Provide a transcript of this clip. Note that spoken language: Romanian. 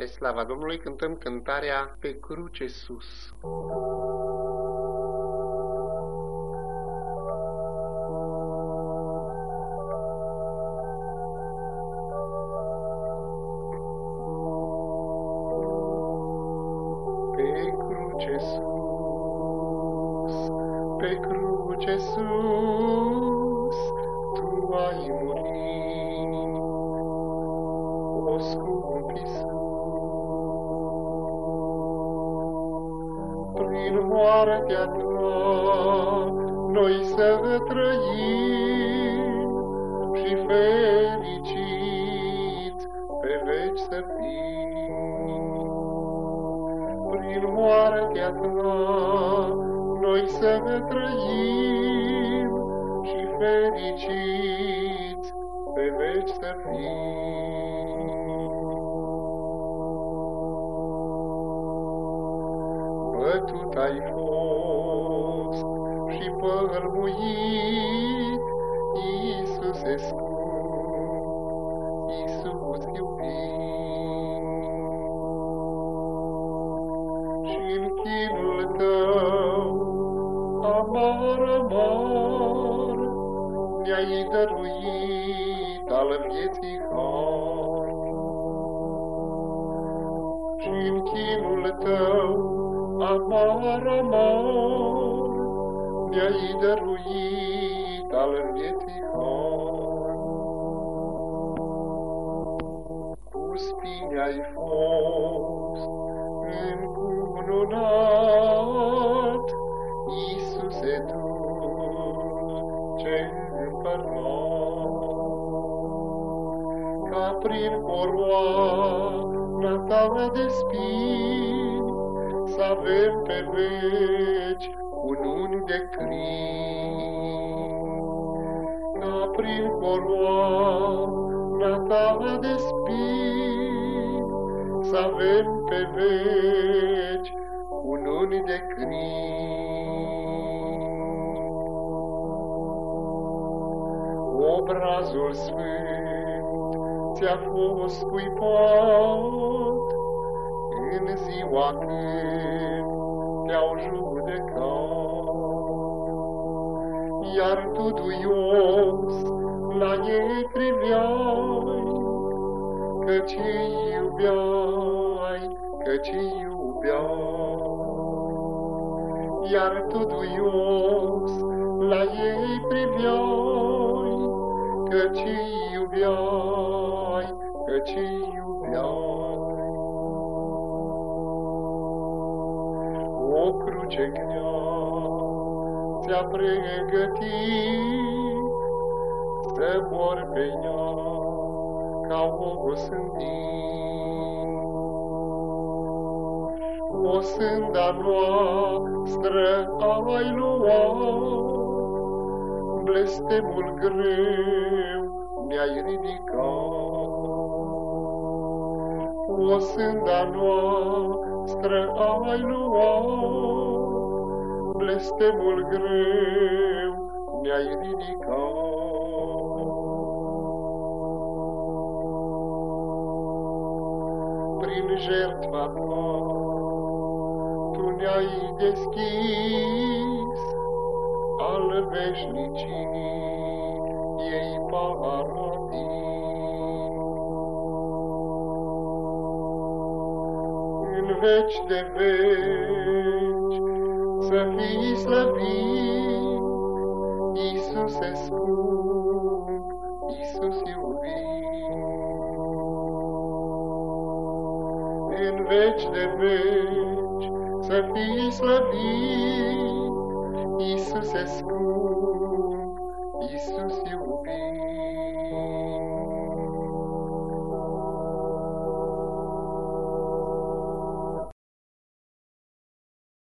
Spre slava Domnului cântăm cântarea Pe cruce sus. Pe cruce sus, pe cruce sus, Tu ai murit, Prin moartea ta, noi să trăim și fericiți pe veci să fim. Prin moartea ta, noi să trăim și fericiți pe veci să fim. Bătut ai fost și pălmuit, Iisuse scump, Iisus iubit. Și-n chinul tău, amar, amar, Ne-ai dăruit al vieții har. Și-n chinul tău, amar, amar, Ne-ai dăruit al vieții har. Cu spini ai fost încununat, Iisuse dulce împărat. Ca prin coroana ta de spini, Să avem pe veci cununi de crin. Ca prin coroana ta de spini, Să avem pe veci cununi de crin. Obrazul sfânt ți-a fost scuipat în ziua când te-au judecat. Iar tu, duios, la ei priveai, Căci îi iubeai, căci îi iubeai. Iar tu, duios, la ei priveai, Căci îi iubeai, căci îi O cruce grea ți-a pregătit Să mor pe ea ca o sândit. O sânda noastră ai luat, Blestemul greu ne-ai ridicat. O sânda noastră ai luat, Blestemul greu ne-ai ridicat. Prin jertfa ta, tu ne-ai deschis al veșnicii ei paradis. În veci de veci să fii slăvit, Iisuse scump, Iisus iubit. În veci de veci să fii slăvit, Iisuse scump, Iisus iubit.